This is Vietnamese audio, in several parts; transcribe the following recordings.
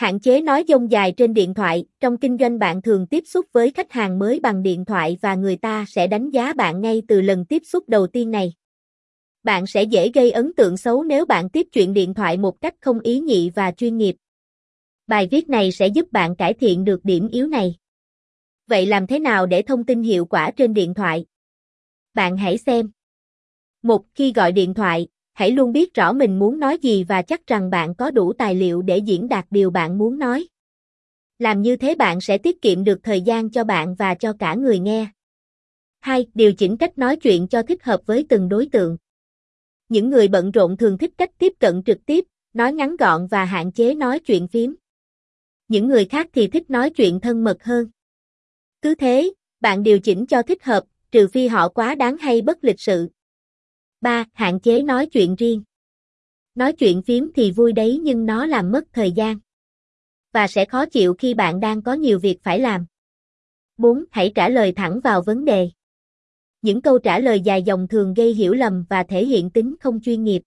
Hạn chế nói dông dài trên điện thoại, trong kinh doanh bạn thường tiếp xúc với khách hàng mới bằng điện thoại và người ta sẽ đánh giá bạn ngay từ lần tiếp xúc đầu tiên này. Bạn sẽ dễ gây ấn tượng xấu nếu bạn tiếp chuyện điện thoại một cách không ý nhị và chuyên nghiệp. Bài viết này sẽ giúp bạn cải thiện được điểm yếu này. Vậy làm thế nào để thông tin hiệu quả trên điện thoại? Bạn hãy xem. Một, khi gọi điện thoại, hãy luôn biết rõ mình muốn nói gì và chắc rằng bạn có đủ tài liệu để diễn đạt điều bạn muốn nói. Làm như thế bạn sẽ tiết kiệm được thời gian cho bạn và cho cả người nghe. 2. Điều chỉnh cách nói chuyện cho thích hợp với từng đối tượng. Những người bận rộn thường thích cách tiếp cận trực tiếp, nói ngắn gọn và hạn chế nói chuyện phím. Những người khác thì thích nói chuyện thân mật hơn. Cứ thế, bạn điều chỉnh cho thích hợp, trừ phi họ quá đáng hay bất lịch sự. 3. Hạn chế nói chuyện riêng. Nói chuyện phím thì vui đấy nhưng nó làm mất thời gian. Và sẽ khó chịu khi bạn đang có nhiều việc phải làm. 4. Hãy trả lời thẳng vào vấn đề. Những câu trả lời dài dòng thường gây hiểu lầm và thể hiện tính không chuyên nghiệp.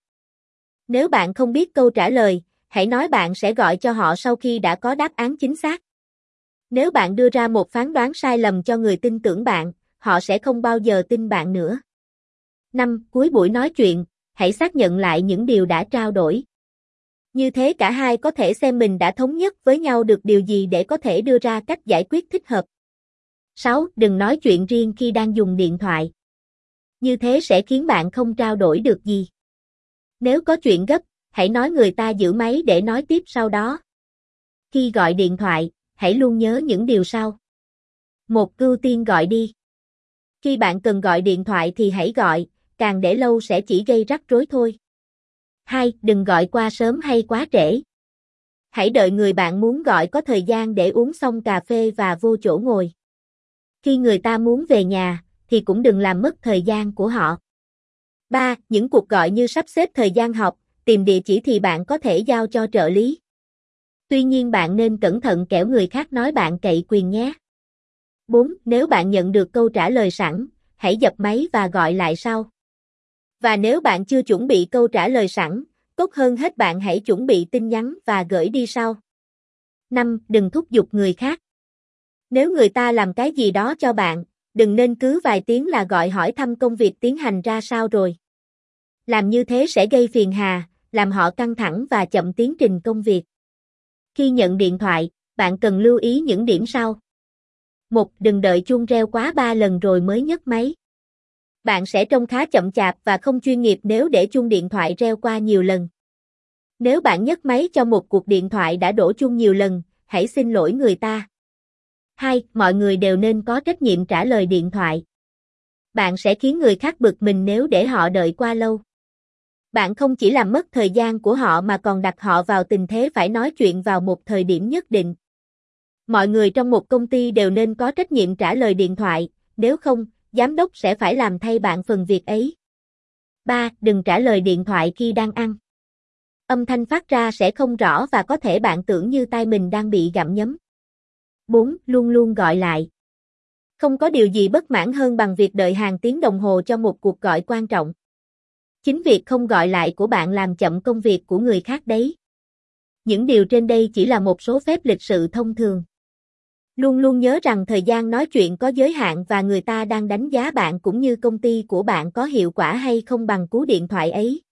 Nếu bạn không biết câu trả lời, hãy nói bạn sẽ gọi cho họ sau khi đã có đáp án chính xác. Nếu bạn đưa ra một phán đoán sai lầm cho người tin tưởng bạn, họ sẽ không bao giờ tin bạn nữa. 5. Cuối buổi nói chuyện, hãy xác nhận lại những điều đã trao đổi. Như thế cả hai có thể xem mình đã thống nhất với nhau được điều gì để có thể đưa ra cách giải quyết thích hợp. 6. Đừng nói chuyện riêng khi đang dùng điện thoại. Như thế sẽ khiến bạn không trao đổi được gì. Nếu có chuyện gấp, hãy nói người ta giữ máy để nói tiếp sau đó. Khi gọi điện thoại, hãy luôn nhớ những điều sau. Một ưu tiên gọi đi. Khi bạn cần gọi điện thoại thì hãy gọi, càng để lâu sẽ chỉ gây rắc rối thôi. 2. Đừng gọi qua sớm hay quá trễ. Hãy đợi người bạn muốn gọi có thời gian để uống xong cà phê và vô chỗ ngồi. Khi người ta muốn về nhà, thì cũng đừng làm mất thời gian của họ. 3. Những cuộc gọi như sắp xếp thời gian học, tìm địa chỉ thì bạn có thể giao cho trợ lý. Tuy nhiên bạn nên cẩn thận kẻo người khác nói bạn cậy quyền nhé. 4. Nếu bạn nhận được câu trả lời sẵn, hãy dập máy và gọi lại sau. Và nếu bạn chưa chuẩn bị câu trả lời sẵn, tốt hơn hết bạn hãy chuẩn bị tin nhắn và gửi đi sau. 5. Đừng thúc giục người khác. Nếu người ta làm cái gì đó cho bạn, đừng nên cứ vài tiếng là gọi hỏi thăm công việc tiến hành ra sao rồi. Làm như thế sẽ gây phiền hà, làm họ căng thẳng và chậm tiến trình công việc. Khi nhận điện thoại, bạn cần lưu ý những điểm sau. 1. Đừng đợi chuông reo quá 3 lần rồi mới nhấc máy. Bạn sẽ trông khá chậm chạp và không chuyên nghiệp nếu để chuông điện thoại reo qua nhiều lần. Nếu bạn nhấc máy cho một cuộc điện thoại đã đổ chuông nhiều lần, hãy xin lỗi người ta. 2. Mọi người đều nên có trách nhiệm trả lời điện thoại. Bạn sẽ khiến người khác bực mình nếu để họ đợi qua lâu. Bạn không chỉ làm mất thời gian của họ mà còn đặt họ vào tình thế phải nói chuyện vào một thời điểm nhất định. Mọi người trong một công ty đều nên có trách nhiệm trả lời điện thoại, nếu không, giám đốc sẽ phải làm thay bạn phần việc ấy. 3. Đừng trả lời điện thoại khi đang ăn. Âm thanh phát ra sẽ không rõ và có thể bạn tưởng như tai mình đang bị gặm nhấm. 4. Luôn luôn gọi lại. Không có điều gì bất mãn hơn bằng việc đợi hàng tiếng đồng hồ cho một cuộc gọi quan trọng. Chính việc không gọi lại của bạn làm chậm công việc của người khác đấy. Những điều trên đây chỉ là một số phép lịch sự thông thường. Luôn luôn nhớ rằng thời gian nói chuyện có giới hạn và người ta đang đánh giá bạn cũng như công ty của bạn có hiệu quả hay không bằng cú điện thoại ấy.